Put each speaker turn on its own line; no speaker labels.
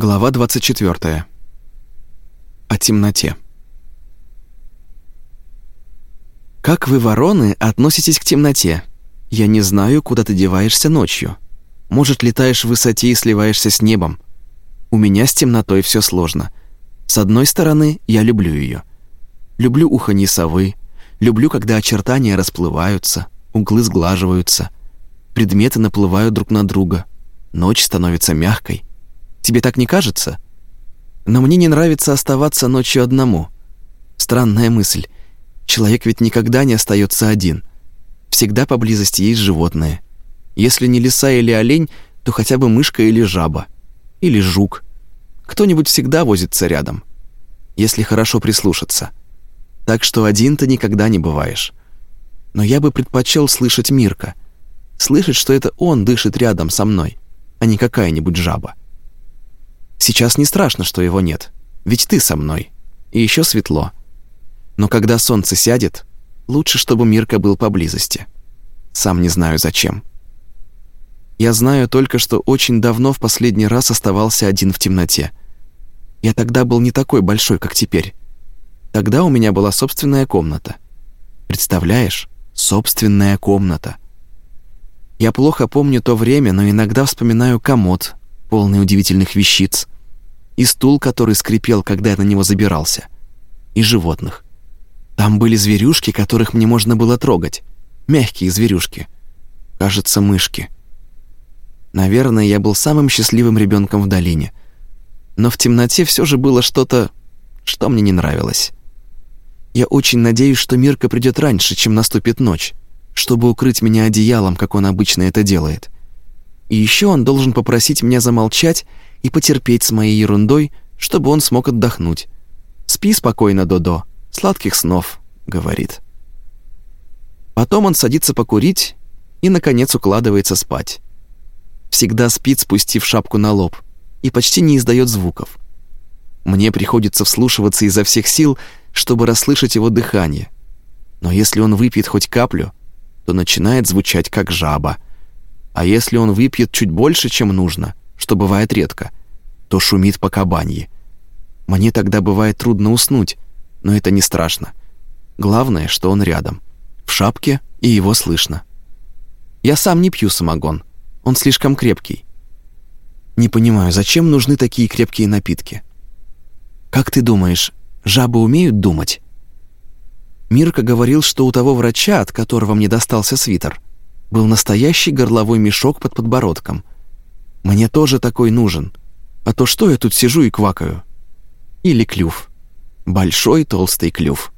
Глава 24. О темноте. Как вы, вороны, относитесь к темноте? Я не знаю, куда ты деваешься ночью. Может, летаешь в высоте и сливаешься с небом. У меня с темнотой все сложно. С одной стороны, я люблю ее. Люблю уханье совы, люблю, когда очертания расплываются, углы сглаживаются, предметы наплывают друг на друга, ночь становится мягкой. Тебе так не кажется? Но мне не нравится оставаться ночью одному. Странная мысль. Человек ведь никогда не остается один. Всегда поблизости есть животные. Если не лиса или олень, то хотя бы мышка или жаба. Или жук. Кто-нибудь всегда возится рядом. Если хорошо прислушаться. Так что один ты никогда не бываешь. Но я бы предпочел слышать Мирка. Слышать, что это он дышит рядом со мной, а не какая-нибудь жаба. Сейчас не страшно, что его нет, ведь ты со мной, и еще светло. Но когда солнце сядет, лучше, чтобы Мирка был поблизости. Сам не знаю зачем. Я знаю только, что очень давно в последний раз оставался один в темноте. Я тогда был не такой большой, как теперь. Тогда у меня была собственная комната. Представляешь? Собственная комната. Я плохо помню то время, но иногда вспоминаю комод, полный удивительных вещиц, и стул, который скрипел, когда я на него забирался, и животных. Там были зверюшки, которых мне можно было трогать, мягкие зверюшки, кажется, мышки. Наверное, я был самым счастливым ребенком в долине, но в темноте все же было что-то, что мне не нравилось. Я очень надеюсь, что Мирка придет раньше, чем наступит ночь, чтобы укрыть меня одеялом, как он обычно это делает. И еще он должен попросить меня замолчать и потерпеть с моей ерундой, чтобы он смог отдохнуть. «Спи спокойно, Додо, сладких снов», — говорит. Потом он садится покурить и, наконец, укладывается спать. Всегда спит, спустив шапку на лоб, и почти не издает звуков. Мне приходится вслушиваться изо всех сил, чтобы расслышать его дыхание. Но если он выпьет хоть каплю, то начинает звучать как жаба — а если он выпьет чуть больше, чем нужно, что бывает редко, то шумит по кабанье. Мне тогда бывает трудно уснуть, но это не страшно. Главное, что он рядом, в шапке, и его слышно. Я сам не пью самогон, он слишком крепкий. Не понимаю, зачем нужны такие крепкие напитки? Как ты думаешь, жабы умеют думать? Мирка говорил, что у того врача, от которого мне достался свитер, был настоящий горловой мешок под подбородком. Мне тоже такой нужен. А то что я тут сижу и квакаю? Или клюв. Большой толстый клюв.